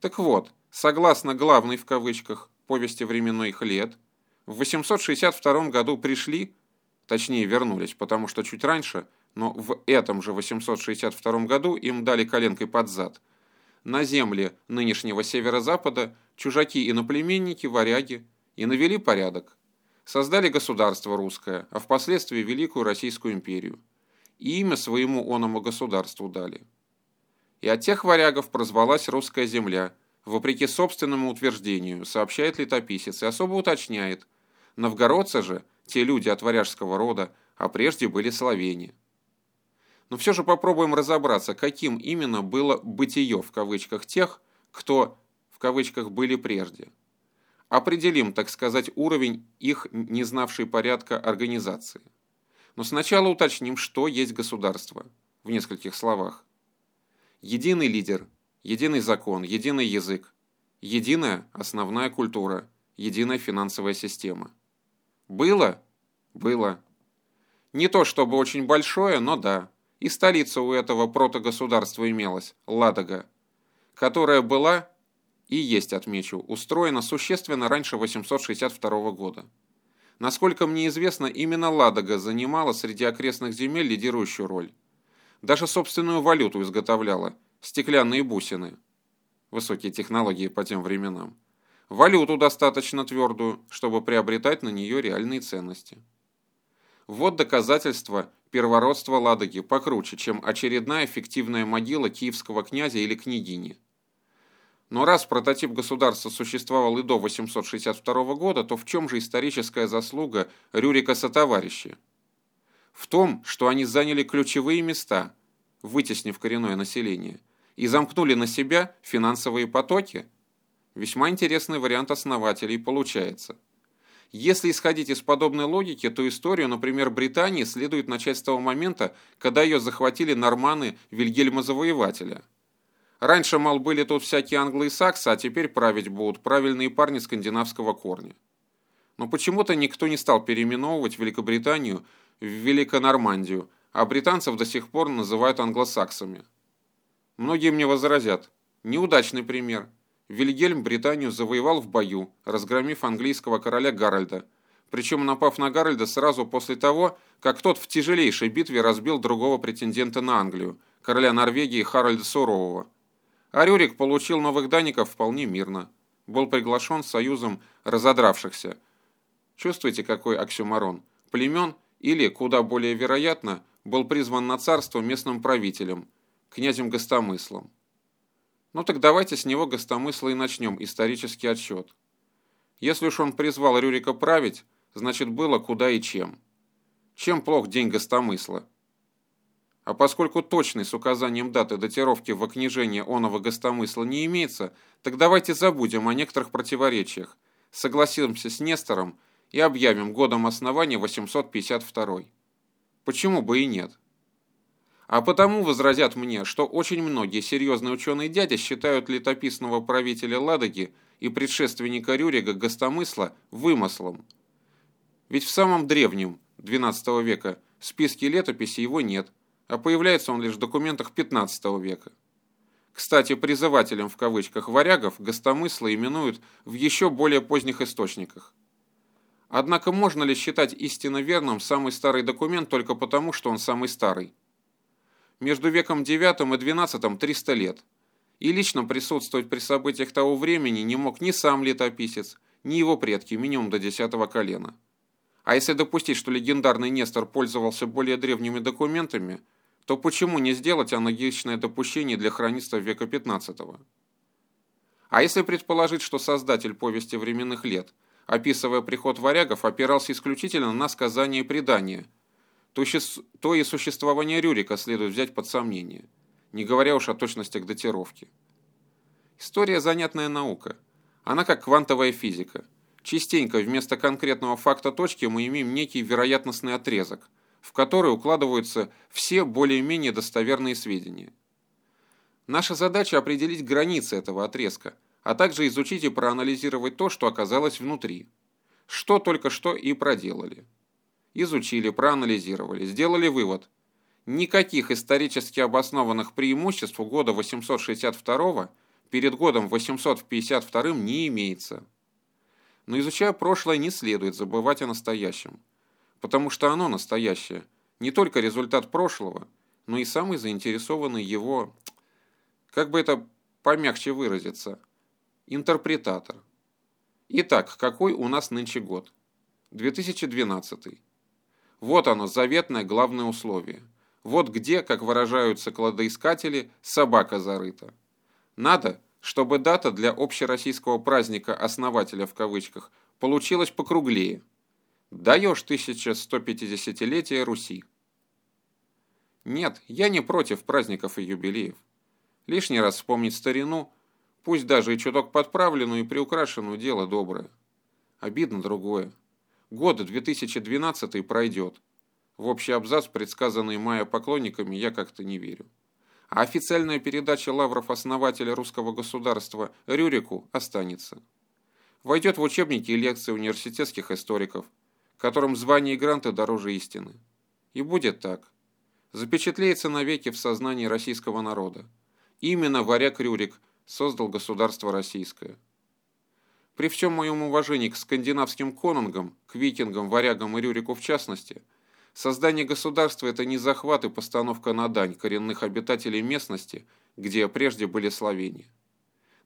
Так вот, согласно главной в кавычках повести временных лет, в 862 году пришли, точнее вернулись, потому что чуть раньше, но в этом же 862 году им дали коленкой под зад, на земли нынешнего северо-запада чужаки-иноплеменники, варяги, и навели порядок. Создали государство русское, а впоследствии Великую Российскую империю. И имя своему оному государству дали. И от тех варягов прозвалась русская земля, вопреки собственному утверждению, сообщает летописец и особо уточняет – Новгородцы же, те люди от варяжского рода, а прежде были словени. Но все же попробуем разобраться, каким именно было «бытие» в кавычках тех, кто в кавычках были прежде. Определим, так сказать, уровень их не знавшей порядка организации. Но сначала уточним, что есть государство, в нескольких словах. Единый лидер, единый закон, единый язык, единая основная культура, единая финансовая система. Было? Было. Не то чтобы очень большое, но да. И столица у этого протогосударства имелась, Ладога, которая была, и есть, отмечу, устроена существенно раньше 862 года. Насколько мне известно, именно Ладога занимала среди окрестных земель лидирующую роль. Даже собственную валюту изготовляла – стеклянные бусины. Высокие технологии по тем временам валюту достаточно твердую, чтобы приобретать на нее реальные ценности. Вот доказательство первородства Ладоги покруче, чем очередная фиктивная могила киевского князя или княгини. Но раз прототип государства существовал и до 862 года, то в чем же историческая заслуга Рюрика сотоварищи? В том, что они заняли ключевые места, вытеснив коренное население, и замкнули на себя финансовые потоки – Весьма интересный вариант основателей получается. Если исходить из подобной логики, то историю, например, Британии следует начать с того момента, когда ее захватили норманы Вильгельма Завоевателя. Раньше, мол, были тут всякие англы и саксы, а теперь править будут правильные парни скандинавского корня. Но почему-то никто не стал переименовывать Великобританию в Великонормандию, а британцев до сих пор называют англосаксами. Многие мне возразят. Неудачный пример – Вильгельм Британию завоевал в бою, разгромив английского короля Гарольда, причем напав на Гарольда сразу после того, как тот в тяжелейшей битве разбил другого претендента на Англию, короля Норвегии Харальда Сурового. А Рюрик получил новых данников вполне мирно. Был приглашен союзом разодравшихся. Чувствуете, какой оксюмарон? Племен или, куда более вероятно, был призван на царство местным правителем, князем Гостомыслом. Ну так давайте с него гостомысла и начнем исторический отсчет. Если уж он призвал Рюрика править, значит было куда и чем. Чем плох день гостомысла? А поскольку точный с указанием даты датировки в окнижение оного гостомысла не имеется, так давайте забудем о некоторых противоречиях, согласимся с Нестором и объявим годом основания 852. Почему бы и нет? А потому возразят мне, что очень многие серьезные ученые-дяди считают летописного правителя Ладоги и предшественника Рюрига Гостомысла вымыслом. Ведь в самом древнем, XII века, списке летописи его нет, а появляется он лишь в документах XV века. Кстати, призывателем в кавычках «варягов» Гостомысла именуют в еще более поздних источниках. Однако можно ли считать истинно верным самый старый документ только потому, что он самый старый? между веком IX и XII 300 лет, и лично присутствовать при событиях того времени не мог ни сам летописец, ни его предки, минимум до десятого колена. А если допустить, что легендарный Нестор пользовался более древними документами, то почему не сделать аналогичное допущение для хронистов века XV? А если предположить, что создатель повести временных лет, описывая приход варягов, опирался исключительно на сказания и предания – то, то и существование Рюрика следует взять под сомнение, не говоря уж о точностях датировки. История – занятная наука. Она как квантовая физика. Частенько вместо конкретного факта точки мы имеем некий вероятностный отрезок, в который укладываются все более-менее достоверные сведения. Наша задача – определить границы этого отрезка, а также изучить и проанализировать то, что оказалось внутри. Что только что и проделали изучили, проанализировали, сделали вывод. Никаких исторически обоснованных преимуществ у года 862 перед годом 852 не имеется. Но изучая прошлое, не следует забывать о настоящем, потому что оно настоящее, не только результат прошлого, но и самый заинтересованный его, как бы это помягче выразиться, интерпретатор. Итак, какой у нас нынче год? 2012. Вот оно, заветное главное условие. Вот где, как выражаются кладоискатели, собака зарыта. Надо, чтобы дата для общероссийского праздника «основателя» в кавычках получилась покруглее. Даешь 1150-летие Руси. Нет, я не против праздников и юбилеев. Лишний раз вспомнить старину, пусть даже и чуток подправленную и приукрашенную дело доброе. Обидно другое. Год 2012 пройдет. В общий абзац, предсказанный Майя поклонниками, я как-то не верю. А официальная передача лавров основателя русского государства Рюрику останется. Войдет в учебники и лекции университетских историков, которым звание и гранты дороже истины. И будет так. Запечатлеется навеки в сознании российского народа. Именно варяг Рюрик создал государство российское. При всем моем уважении к скандинавским конунгам, к викингам, варягам и Рюрику в частности – Создание государства – это не захват и постановка на дань коренных обитателей местности, где прежде были словения.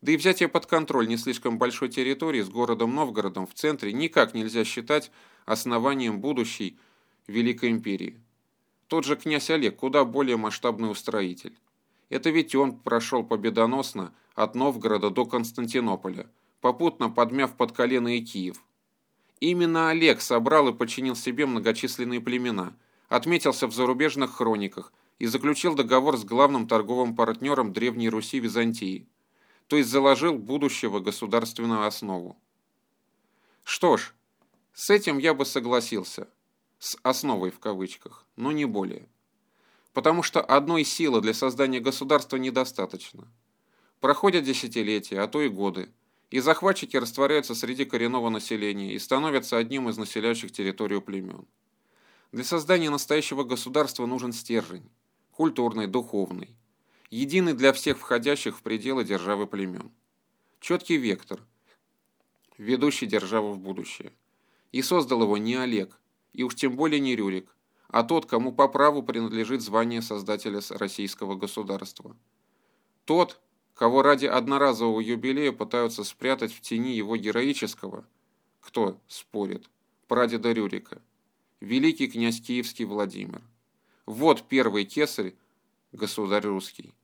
Да и взятие под контроль не слишком большой территории с городом Новгородом в центре никак нельзя считать основанием будущей Великой империи. Тот же князь Олег куда более масштабный устроитель. Это ведь он прошел победоносно от Новгорода до Константинополя, попутно подмяв под колено и Киев – Именно Олег собрал и подчинил себе многочисленные племена, отметился в зарубежных хрониках и заключил договор с главным торговым партнером Древней Руси Византии, то есть заложил будущего государственную основу. Что ж, с этим я бы согласился, с основой в кавычках, но не более. Потому что одной силы для создания государства недостаточно. Проходят десятилетия, а то и годы, и захватчики растворяются среди коренного населения и становятся одним из населяющих территорию племен. Для создания настоящего государства нужен стержень, культурный, духовный, единый для всех входящих в пределы державы племен. Четкий вектор, ведущий державу в будущее. И создал его не Олег, и уж тем более не Рюрик, а тот, кому по праву принадлежит звание создателя российского государства. Тот, кого ради одноразового юбилея пытаются спрятать в тени его героического, кто спорит, прадеда Рюрика, великий князь Киевский Владимир. Вот первый кесарь, государь русский.